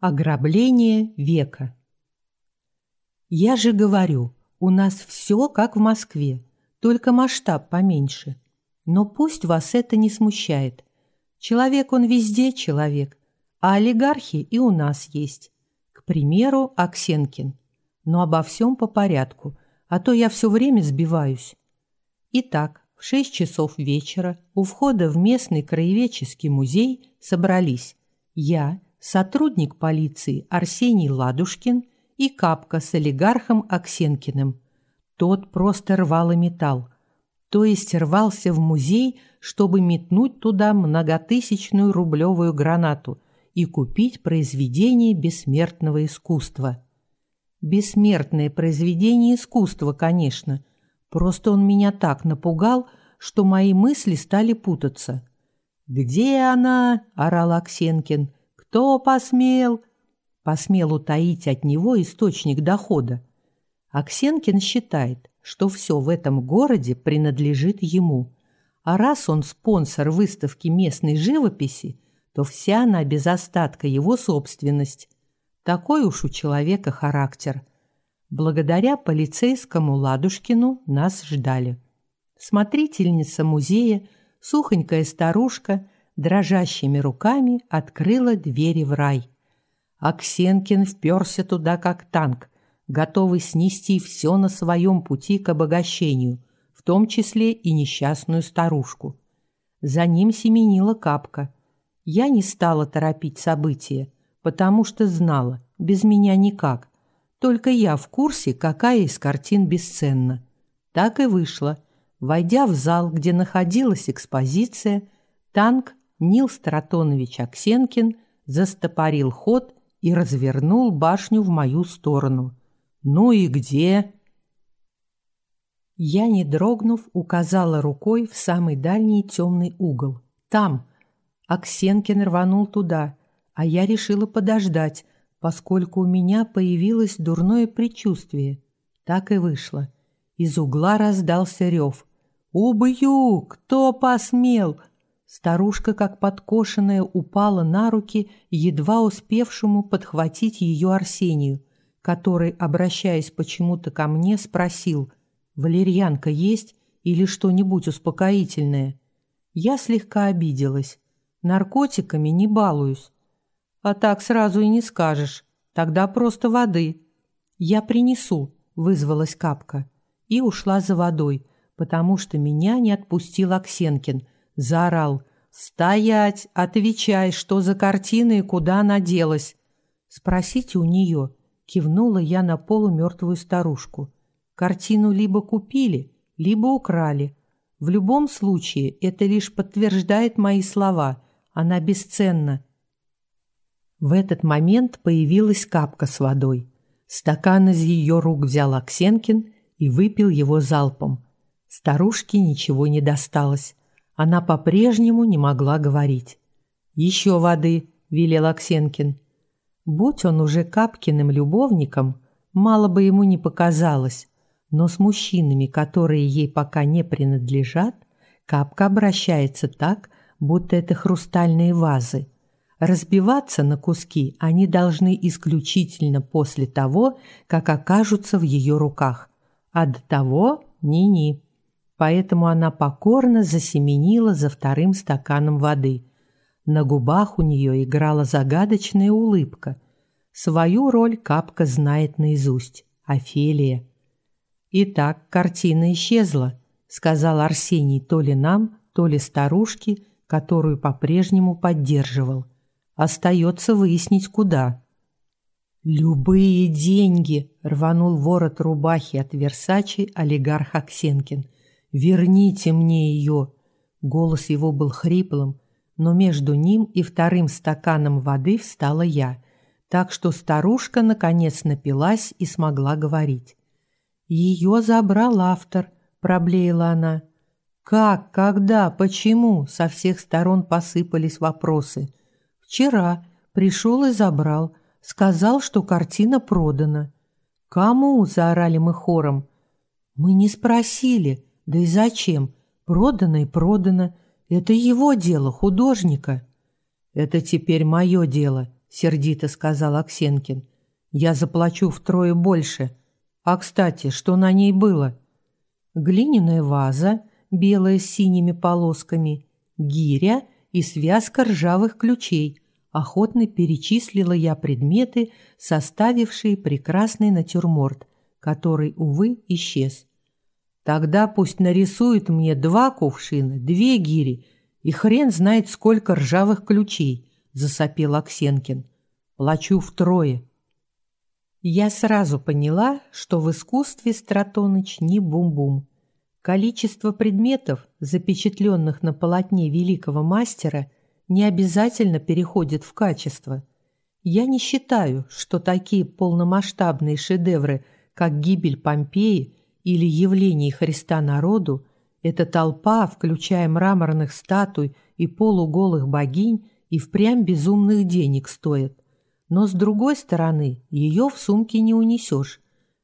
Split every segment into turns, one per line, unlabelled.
Ограбление века. Я же говорю, у нас все как в Москве, только масштаб поменьше. Но пусть вас это не смущает. Человек он везде человек, а олигархи и у нас есть. К примеру, Аксенкин. Но обо всем по порядку, а то я все время сбиваюсь. Итак, в шесть часов вечера у входа в местный краеведческий музей собрались я, сотрудник полиции Арсений Ладушкин и Капка с олигархом Аксенкиным. Тот просто рвал и металл, то есть рвался в музей, чтобы метнуть туда многотысячную рублевую гранату и купить произведение бессмертного искусства. Бессмертное произведение искусства, конечно. Просто он меня так напугал, что мои мысли стали путаться. «Где она?» – орал Аксенкин. Кто посмел? Посмел утаить от него источник дохода. Аксенкин считает, что все в этом городе принадлежит ему. А раз он спонсор выставки местной живописи, то вся она без остатка его собственность. Такой уж у человека характер. Благодаря полицейскому Ладушкину нас ждали. Смотрительница музея, сухонькая старушка – дрожащими руками открыла двери в рай. Аксенкин вперся туда как танк, готовый снести все на своем пути к обогащению, в том числе и несчастную старушку. За ним семенила капка. Я не стала торопить события, потому что знала, без меня никак. Только я в курсе, какая из картин бесценна. Так и вышло. Войдя в зал, где находилась экспозиция, танк Нил Стратонович Аксенкин застопорил ход и развернул башню в мою сторону. «Ну и где?» Я, не дрогнув, указала рукой в самый дальний темный угол. «Там!» Аксенкин рванул туда, а я решила подождать, поскольку у меня появилось дурное предчувствие. Так и вышло. Из угла раздался рев. «Убью! Кто посмел? Старушка, как подкошенная, упала на руки едва успевшему подхватить ее Арсению, который, обращаясь почему-то ко мне, спросил «Валерьянка есть или что-нибудь успокоительное?» Я слегка обиделась. Наркотиками не балуюсь. А так сразу и не скажешь. Тогда просто воды. Я принесу, вызвалась Капка и ушла за водой, потому что меня не отпустил Аксенкин – Заорал. «Стоять! Отвечай, что за картина и куда она делась!» «Спросите у нее», — кивнула я на полумертвую старушку. «Картину либо купили, либо украли. В любом случае это лишь подтверждает мои слова. Она бесценна». В этот момент появилась капка с водой. Стакан из ее рук взял Аксенкин и выпил его залпом. Старушке ничего не досталось. Она по-прежнему не могла говорить. «Еще воды», — велел Аксенкин. Будь он уже Капкиным любовником, мало бы ему не показалось, но с мужчинами, которые ей пока не принадлежат, Капка обращается так, будто это хрустальные вазы. Разбиваться на куски они должны исключительно после того, как окажутся в ее руках. А до того ни-ни поэтому она покорно засеменила за вторым стаканом воды. На губах у нее играла загадочная улыбка. Свою роль Капка знает наизусть. Офелия. «Итак, картина исчезла», — сказал Арсений то ли нам, то ли старушке, которую по-прежнему поддерживал. «Остается выяснить, куда». «Любые деньги!» — рванул ворот рубахи от Версачи олигарх Аксенкин — «Верните мне ее!» Голос его был хриплым, но между ним и вторым стаканом воды встала я, так что старушка наконец напилась и смогла говорить. «Ее забрал автор», — проблеяла она. «Как? Когда? Почему?» — со всех сторон посыпались вопросы. «Вчера. Пришел и забрал. Сказал, что картина продана». «Кому?» — заорали мы хором. «Мы не спросили», да и зачем? Продано и продано. Это его дело, художника. Это теперь мое дело, — сердито сказал Аксенкин. «Я заплачу втрое больше. А, кстати, что на ней было?» Глиняная ваза, белая с синими полосками, гиря и связка ржавых ключей. Охотно перечислила я предметы, составившие прекрасный натюрморт, который, увы, исчез. Тогда пусть нарисует мне два кувшина, две гири и хрен знает сколько ржавых ключей, засопел Аксенкин. Плачу втрое. Я сразу поняла, что в искусстве Стратоныч не бум-бум. Количество предметов, запечатленных на полотне великого мастера, не обязательно переходит в качество. Я не считаю, что такие полномасштабные шедевры, как «Гибель Помпеи» или «Явление Христа народу» – эта толпа, включая мраморных статуй и полуголых богинь, и впрямь безумных денег стоит. Но с другой стороны, ее в сумке не унесешь.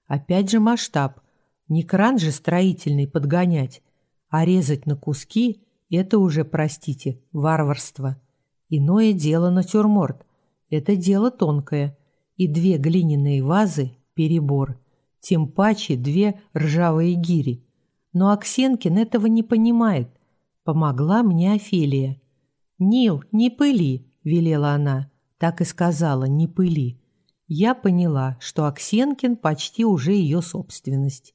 Опять же масштаб. Не кран же строительный подгонять, а резать на куски – это уже, простите, варварство. Иное дело натюрморт. Это дело тонкое. И две глиняные вазы – перебор. Тем паче две ржавые гири. Но Аксенкин этого не понимает. Помогла мне Офелия. «Нил, не пыли!» – велела она. Так и сказала «не пыли». Я поняла, что Аксенкин почти уже ее собственность.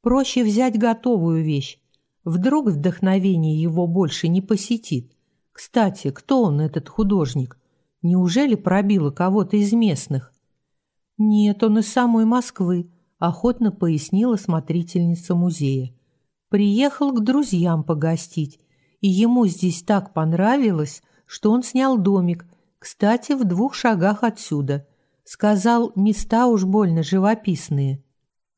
Проще взять готовую вещь. Вдруг вдохновение его больше не посетит. Кстати, кто он, этот художник? Неужели пробило кого-то из местных? Нет, он из самой Москвы, охотно пояснила смотрительница музея. Приехал к друзьям погостить, и ему здесь так понравилось, что он снял домик, кстати, в двух шагах отсюда. Сказал, места уж больно живописные.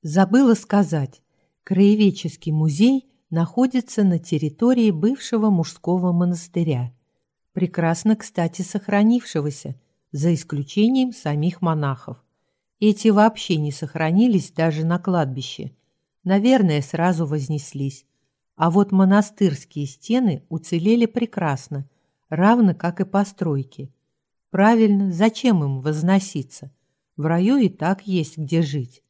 Забыла сказать, Краеведческий музей находится на территории бывшего мужского монастыря, прекрасно, кстати, сохранившегося, за исключением самих монахов. Эти вообще не сохранились даже на кладбище. Наверное, сразу вознеслись. А вот монастырские стены уцелели прекрасно, равно как и постройки. Правильно, зачем им возноситься? В раю и так есть где жить.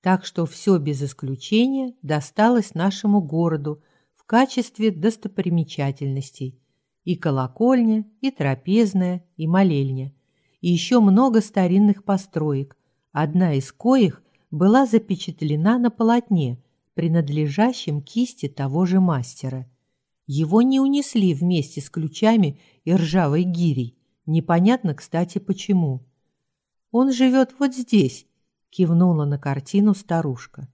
Так что все без исключения досталось нашему городу в качестве достопримечательностей. И колокольня, и трапезная, и молельня. И еще много старинных построек, одна из коих была запечатлена на полотне, принадлежащем кисти того же мастера. Его не унесли вместе с ключами и ржавой гирей. Непонятно, кстати, почему. Он живет вот здесь, кивнула на картину старушка.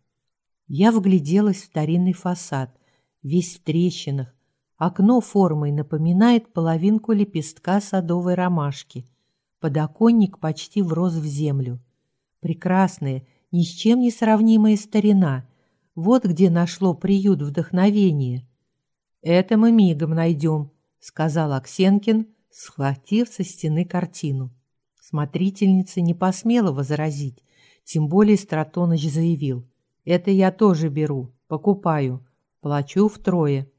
Я вгляделась в старинный фасад, весь в трещинах. Окно формой напоминает половинку лепестка садовой ромашки. Подоконник почти врос в землю. Прекрасная, ни с чем не сравнимая старина. Вот где нашло приют вдохновение. «Это мы мигом найдем», — сказал Аксенкин, схватив со стены картину. Смотрительница не посмела возразить, тем более Стратоныч заявил. «Это я тоже беру, покупаю, плачу втрое».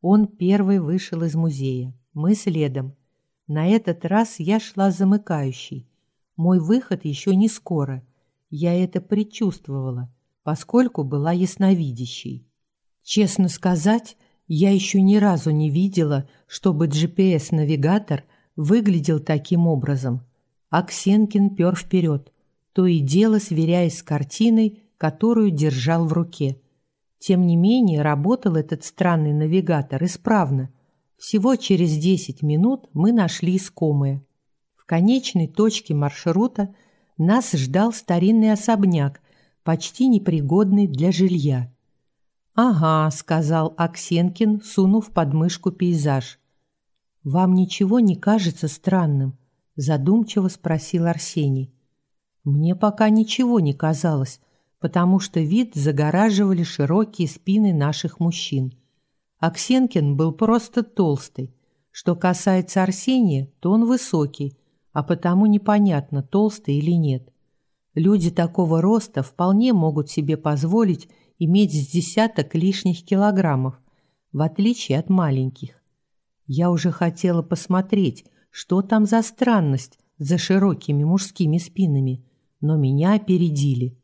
Он первый вышел из музея, мы следом. На этот раз я шла замыкающей. Мой выход еще не скоро. Я это предчувствовала, поскольку была ясновидящей. Честно сказать, я еще ни разу не видела, чтобы GPS-навигатор выглядел таким образом. Аксенкин пер вперед, то и дело сверяясь с картиной, которую держал в руке. Тем не менее, работал этот странный навигатор исправно. Всего через 10 минут мы нашли искомое. Конечной точке маршрута нас ждал старинный особняк, почти непригодный для жилья. «Ага», — сказал Аксенкин, сунув под мышку пейзаж. «Вам ничего не кажется странным?» — задумчиво спросил Арсений. Мне пока ничего не казалось, потому что вид загораживали широкие спины наших мужчин. Аксенкин был просто толстый. Что касается Арсения, то он высокий, а потому непонятно, толстый или нет. Люди такого роста вполне могут себе позволить иметь с десяток лишних килограммов, в отличие от маленьких. Я уже хотела посмотреть, что там за странность, за широкими мужскими спинами, но меня опередили.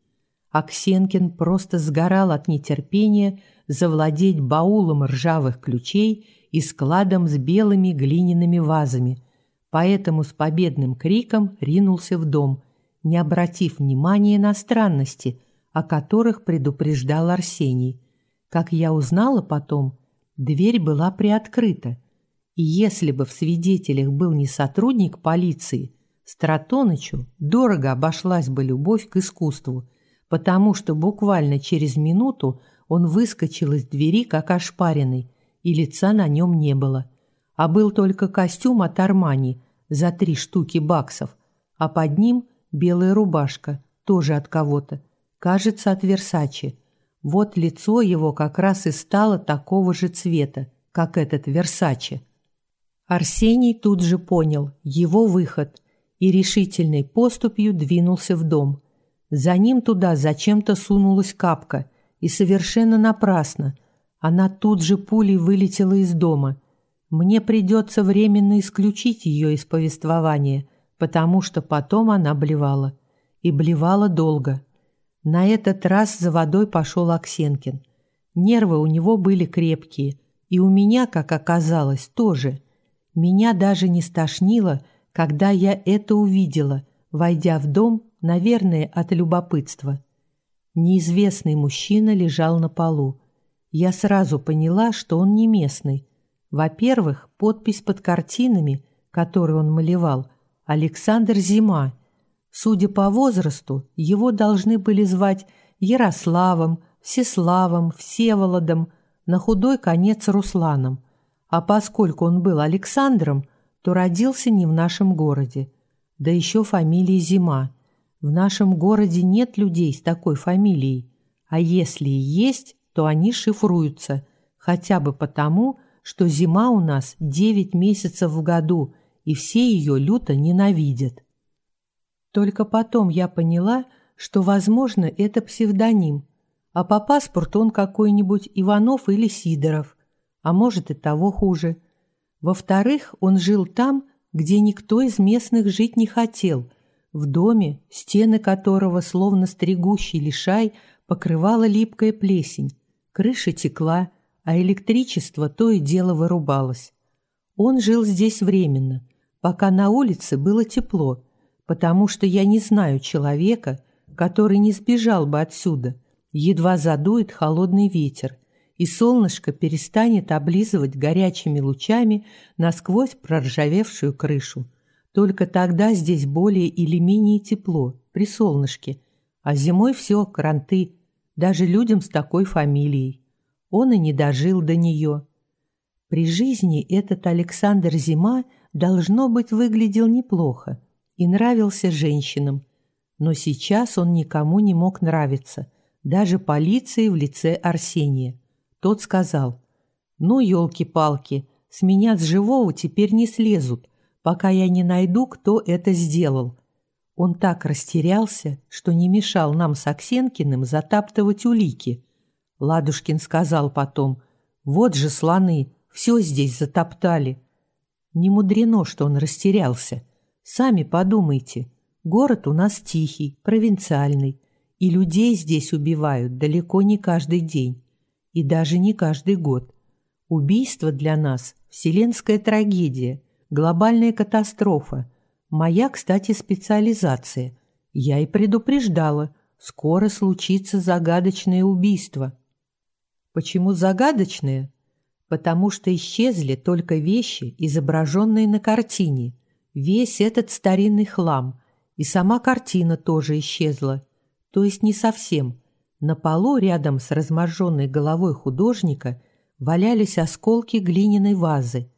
Аксенкин просто сгорал от нетерпения завладеть баулом ржавых ключей и складом с белыми глиняными вазами, поэтому с победным криком ринулся в дом, не обратив внимания на странности, о которых предупреждал Арсений. Как я узнала потом, дверь была приоткрыта, и если бы в свидетелях был не сотрудник полиции, Стратонычу дорого обошлась бы любовь к искусству, потому что буквально через минуту он выскочил из двери, как ошпаренный, и лица на нем не было. А был только костюм от Армани за три штуки баксов, а под ним белая рубашка, тоже от кого-то, кажется, от Версачи. Вот лицо его как раз и стало такого же цвета, как этот Версачи. Арсений тут же понял его выход и решительной поступью двинулся в дом. За ним туда зачем-то сунулась капка, и совершенно напрасно. Она тут же пулей вылетела из дома. Мне придется временно исключить ее из повествования, потому что потом она блевала. И блевала долго. На этот раз за водой пошел Аксенкин. Нервы у него были крепкие, и у меня, как оказалось, тоже. Меня даже не стошнило, когда я это увидела, войдя в дом, наверное, от любопытства. Неизвестный мужчина лежал на полу. Я сразу поняла, что он не местный. Во-первых, подпись под картинами, которые он малевал, Александр Зима. Судя по возрасту, его должны были звать Ярославом, Всеславом, Всеволодом, на худой конец Русланом. А поскольку он был Александром, то родился не в нашем городе. Да еще фамилия Зима. В нашем городе нет людей с такой фамилией. А если и есть, то они шифруются, хотя бы потому, что зима у нас 9 месяцев в году, и все ее люто ненавидят. Только потом я поняла, что, возможно, это псевдоним, а по паспорту он какой-нибудь Иванов или Сидоров, а может и того хуже – во-вторых, он жил там, где никто из местных жить не хотел, в доме, стены которого, словно стригущий лишай, покрывала липкая плесень, крыша текла, а электричество то и дело вырубалось. Он жил здесь временно, пока на улице было тепло, потому что я не знаю человека, который не сбежал бы отсюда, едва задует холодный ветер – и солнышко перестанет облизывать горячими лучами насквозь проржавевшую крышу. Только тогда здесь более или менее тепло, при солнышке, а зимой все кранты, даже людям с такой фамилией. Он и не дожил до нее. При жизни этот Александр Зима, должно быть, выглядел неплохо и нравился женщинам, но сейчас он никому не мог нравиться, даже полиции в лице Арсения. Тот сказал, «Ну, елки-палки, с меня с живого теперь не слезут, пока я не найду, кто это сделал». Он так растерялся, что не мешал нам с Аксенкиным затаптывать улики. Ладушкин сказал потом, «Вот же слоны, все здесь затоптали». Не мудрено, что он растерялся. Сами подумайте, город у нас тихий, провинциальный, и людей здесь убивают далеко не каждый день и даже не каждый год. Убийство для нас – вселенская трагедия, глобальная катастрофа. Моя, кстати, специализация. Я и предупреждала, скоро случится загадочное убийство. Почему загадочное? Потому что исчезли только вещи, изображенные на картине. Весь этот старинный хлам. И сама картина тоже исчезла. То есть не совсем – на полу рядом с разможженной головой художника валялись осколки глиняной вазы,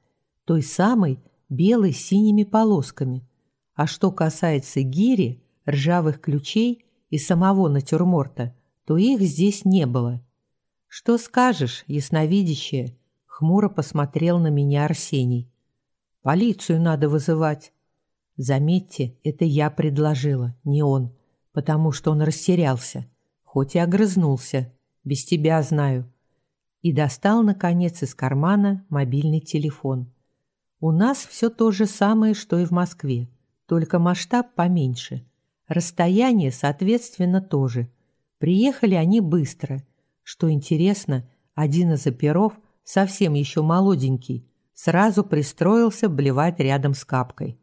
той самой белой с синими полосками. А что касается гири, ржавых ключей и самого натюрморта, то их здесь не было. «Что скажешь, ясновидящее?» — хмуро посмотрел на меня Арсений. «Полицию надо вызывать». Заметьте, это я предложила, не он, потому что он растерялся хоть и огрызнулся. Без тебя знаю. И достал, наконец, из кармана мобильный телефон. У нас все то же самое, что и в Москве. только масштаб поменьше. Расстояние, соответственно, тоже. Приехали они быстро. Что интересно, один из оперов, совсем еще молоденький, сразу пристроился блевать рядом с капкой.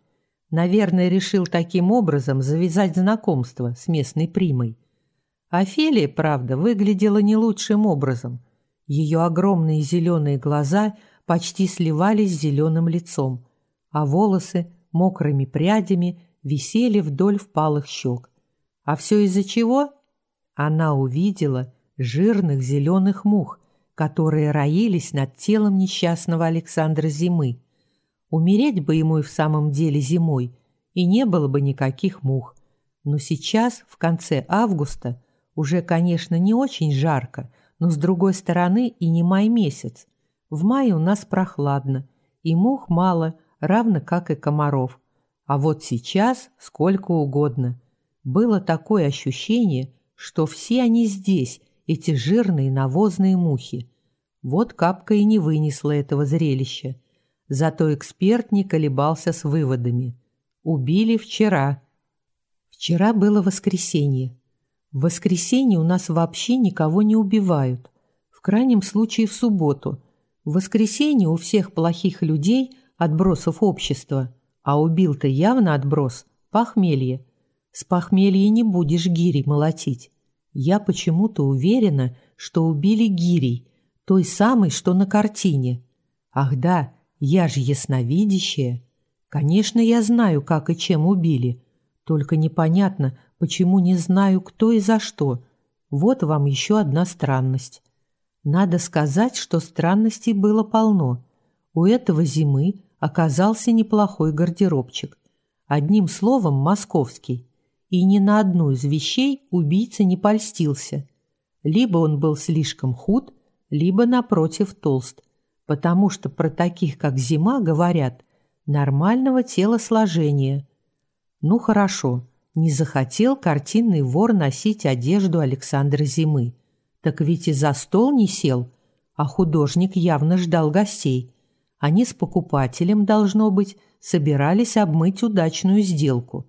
Наверное, решил таким образом завязать знакомство с местной примой. Офелия, правда, выглядела не лучшим образом. Ее огромные зеленые глаза почти сливались с зеленым лицом, а волосы мокрыми прядями висели вдоль впалых щек. А все из-за чего? Она увидела жирных зеленых мух, которые роились над телом несчастного Александра Зимы. Умереть бы ему и в самом деле зимой, и не было бы никаких мух. Но сейчас, в конце августа, уже, конечно, не очень жарко, но с другой стороны и не май месяц. В мае у нас прохладно, и мух мало, равно как и комаров. А вот сейчас сколько угодно. Было такое ощущение, что все они здесь, эти жирные навозные мухи. Вот капка и не вынесла этого зрелища. Зато эксперт не колебался с выводами. Убили вчера. Вчера было воскресенье. В воскресенье у нас вообще никого не убивают. В крайнем случае в субботу. В воскресенье у всех плохих людей, отбросов общества, а убил-то явно отброс, похмелье. С похмелья не будешь гири молотить. Я почему-то уверена, что убили гирей, той самой, что на картине. Ах да, я же ясновидящая. Конечно, я знаю, как и чем убили. Только непонятно, почему не знаю, кто и за что. Вот вам еще одна странность. Надо сказать, что странностей было полно. У этого зимы оказался неплохой гардеробчик. Одним словом, московский. И ни на одну из вещей убийца не польстился. Либо он был слишком худ, либо, напротив, толст потому что про таких, как зима, говорят нормального телосложения. Ну хорошо, не захотел картинный вор носить одежду Александра Зимы. Так ведь и за стол не сел, а художник явно ждал гостей. Они с покупателем, должно быть, собирались обмыть удачную сделку.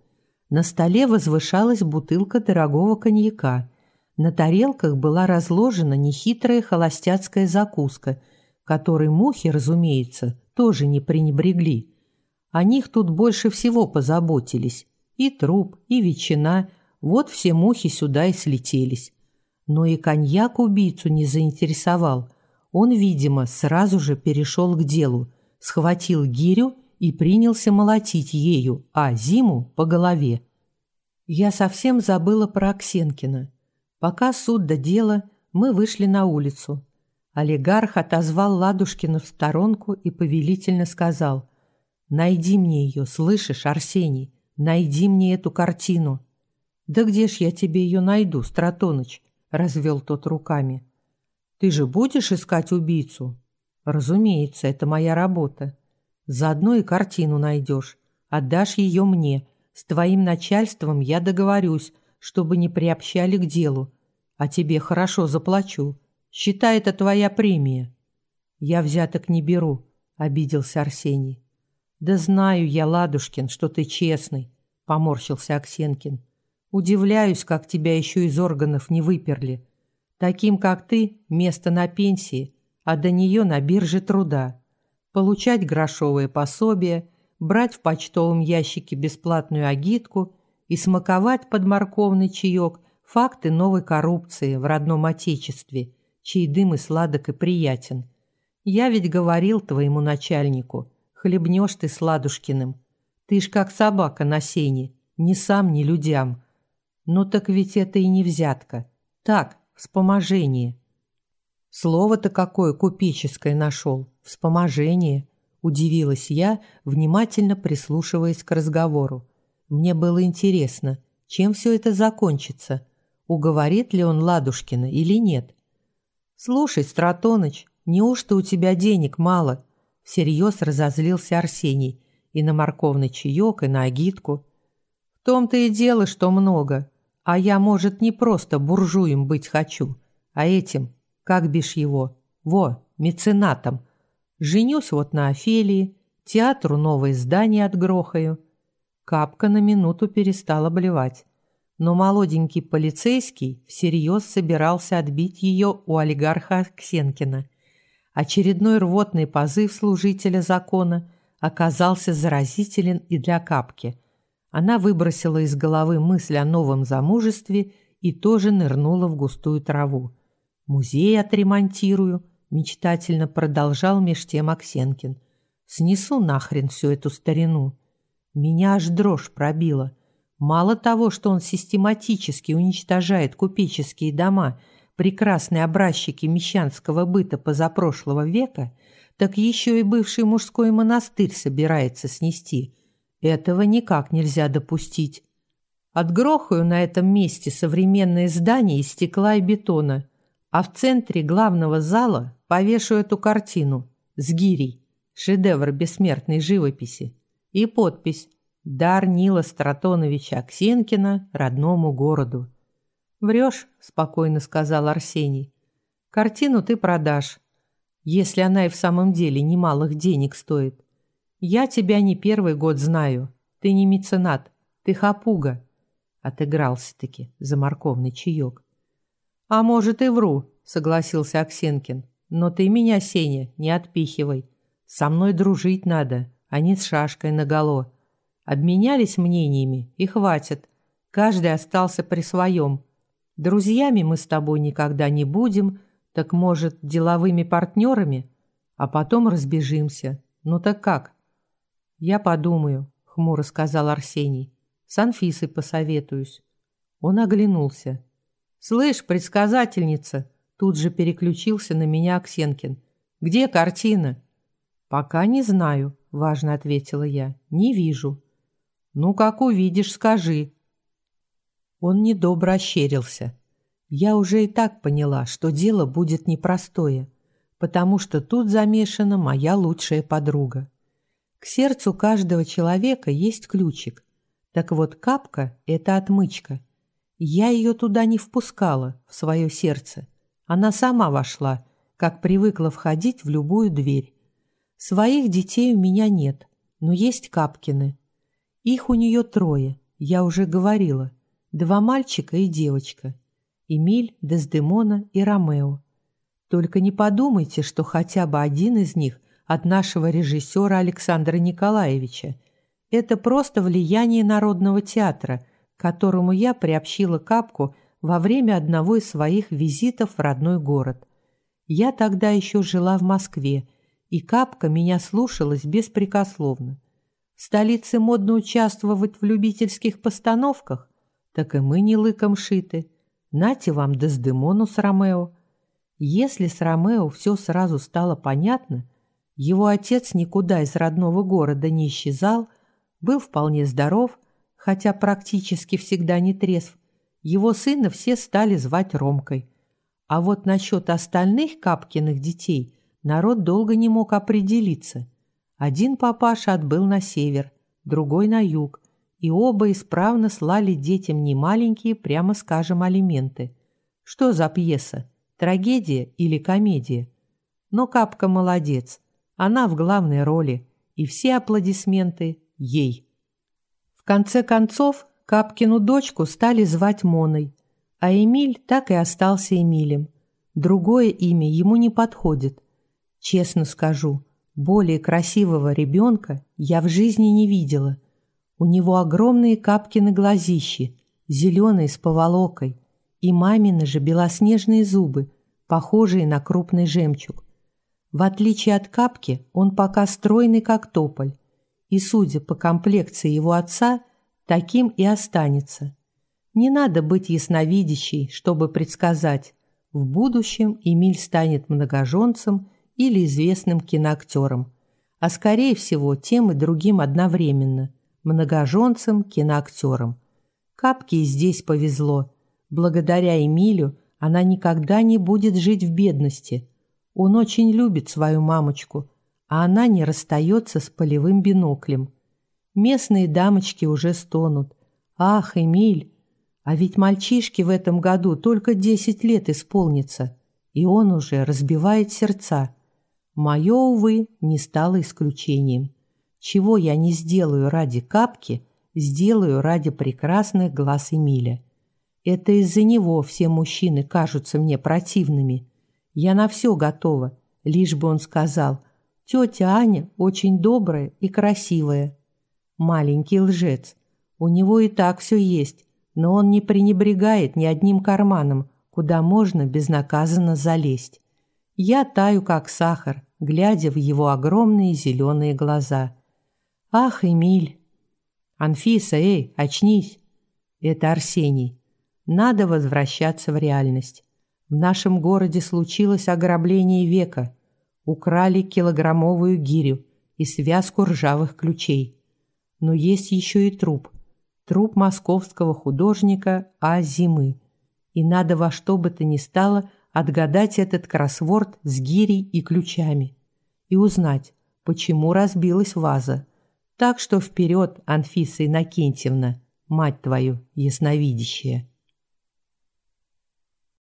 На столе возвышалась бутылка дорогого коньяка. На тарелках была разложена нехитрая холостяцкая закуска – которой мухи, разумеется, тоже не пренебрегли. О них тут больше всего позаботились. И труп, и ветчина, вот все мухи сюда и слетелись. Но и коньяк убийцу не заинтересовал. Он, видимо, сразу же перешел к делу, схватил гирю и принялся молотить ею, а Зиму по голове. Я совсем забыла про Аксенкина. Пока суд до дела, мы вышли на улицу. Олигарх отозвал Ладушкина в сторонку и повелительно сказал «Найди мне ее, слышишь, Арсений? Найди мне эту картину». «Да где ж я тебе ее найду, Стратоныч?» – развел тот руками. «Ты же будешь искать убийцу?» «Разумеется, это моя работа. Заодно и картину найдешь. Отдашь ее мне. С твоим начальством я договорюсь, чтобы не приобщали к делу. А тебе хорошо заплачу. Считай, это твоя премия». «Я взяток не беру», — обиделся Арсений. «Да знаю я, Ладушкин, что ты честный», — поморщился Аксенкин. «Удивляюсь, как тебя еще из органов не выперли. Таким, как ты, место на пенсии, а до нее на бирже труда. Получать грошовые пособия, брать в почтовом ящике бесплатную агитку и смаковать под морковный чаек факты новой коррупции в родном отечестве — чей дым и сладок и приятен. Я ведь говорил твоему начальнику, хлебнешь ты сладушкиным. Ты ж как собака на сене, ни сам, ни людям. Ну так ведь это и не взятка. Так, вспоможение. Слово-то какое купеческое нашел. Вспоможение. Удивилась я, внимательно прислушиваясь к разговору. Мне было интересно, чем все это закончится. Уговорит ли он Ладушкина или нет? «Слушай, Стратоныч, неужто у тебя денег мало?» Всерьез разозлился Арсений и на морковный чаек, и на агитку. «В том-то и дело, что много. А я, может, не просто буржуем быть хочу, а этим, как бишь его, во, меценатом. Женюсь вот на Офелии, театру новое здание отгрохаю. Капка на минуту перестала блевать. Но молоденький полицейский всерьез собирался отбить ее у олигарха Ксенкина. Очередной рвотный позыв служителя закона оказался заразителен и для Капки. Она выбросила из головы мысль о новом замужестве и тоже нырнула в густую траву. «Музей отремонтирую», – мечтательно продолжал меж тем Аксенкин. «Снесу нахрен всю эту старину». Меня аж дрожь пробила. Мало того, что он систематически уничтожает купеческие дома, прекрасные образчики мещанского быта позапрошлого века, так еще и бывший мужской монастырь собирается снести. Этого никак нельзя допустить. Отгрохаю на этом месте современное здание из стекла и бетона, а в центре главного зала повешу эту картину с гирей, шедевр бессмертной живописи, и подпись «Дар Нила Стратоновича Аксенкина родному городу». «Врешь», — спокойно сказал Арсений. «Картину ты продашь, если она и в самом деле немалых денег стоит. Я тебя не первый год знаю. Ты не меценат, ты хапуга». Отыгрался-таки за морковный чаек. «А может, и вру», — согласился Аксенкин. «Но ты меня, Сеня, не отпихивай. Со мной дружить надо, а не с шашкой наголо. Обменялись мнениями, и хватит. Каждый остался при своем. Друзьями мы с тобой никогда не будем, так, может, деловыми партнерами? А потом разбежимся. Ну так как?» «Я подумаю», — хмуро сказал Арсений. «С Анфисой посоветуюсь». Он оглянулся. «Слышь, предсказательница!» Тут же переключился на меня Аксенкин. «Где картина?» «Пока не знаю», — важно ответила я. «Не вижу». «Ну, как увидишь, скажи». Он недобро ощерился. Я уже и так поняла, что дело будет непростое, потому что тут замешана моя лучшая подруга. К сердцу каждого человека есть ключик. Так вот, капка — это отмычка. Я ее туда не впускала, в свое сердце. Она сама вошла, как привыкла входить в любую дверь. Своих детей у меня нет, но есть Капкины. Их у нее трое, я уже говорила. Два мальчика и девочка. Эмиль, Дездемона и Ромео. Только не подумайте, что хотя бы один из них от нашего режиссера Александра Николаевича. Это просто влияние народного театра, которому я приобщила капку во время одного из своих визитов в родной город. Я тогда еще жила в Москве, и капка меня слушалась беспрекословно. В столице модно участвовать в любительских постановках, так и мы не лыком шиты. Нате вам Дездемону с Ромео. Если с Ромео все сразу стало понятно – его отец никуда из родного города не исчезал, был вполне здоров, хотя практически всегда не трезв. Его сына все стали звать Ромкой. А вот насчет остальных Капкиных детей народ долго не мог определиться. Один папаша отбыл на север, другой на юг, и оба исправно слали детям немаленькие, прямо скажем, алименты. Что за пьеса? Трагедия или комедия? Но Капка молодец – она в главной роли, и все аплодисменты ей. Конце концов, Капкину дочку стали звать Моной, а Эмиль так и остался Эмилем. Другое имя ему не подходит. Честно скажу, более красивого ребенка я в жизни не видела. У него огромные Капкины глазищи, зеленые с поволокой, и мамины же белоснежные зубы, похожие на крупный жемчуг. В отличие от капки, он пока стройный, как тополь, и, судя по комплекции его отца, таким и останется. Не надо быть ясновидящей, чтобы предсказать, в будущем Эмиль станет многоженцем или известным киноактером, а скорее всего тем и другим одновременно – многоженцем, киноактером. Капке здесь повезло. Благодаря Эмилю она никогда не будет жить в бедности – он очень любит свою мамочку, а она не расстается с полевым биноклем. Местные дамочки уже стонут. «Ах, Эмиль! А ведь мальчишке в этом году только десять лет исполнится, и он уже разбивает сердца. Мое, увы, не стало исключением. Чего я не сделаю ради капки, сделаю ради прекрасных глаз Эмиля. Это из-за него все мужчины кажутся мне противными. Я на все готова, лишь бы он сказал, «Тетя Аня очень добрая и красивая». Маленький лжец. У него и так все есть, но он не пренебрегает ни одним карманом, куда можно безнаказанно залезть. Я таю, как сахар, глядя в его огромные зеленые глаза. «Ах, Эмиль!» «Анфиса, эй, очнись!» Это Арсений. Надо возвращаться в реальность. В нашем городе случилось ограбление века. Украли килограммовую гирю и связку ржавых ключей. Но есть еще и труп. Труп московского художника А. Зимы. И надо во что бы то ни стало отгадать этот кроссворд с гирей и ключами. И узнать, почему разбилась ваза. Так что вперед, Анфиса Иннокентьевна, мать твою, ясновидящая.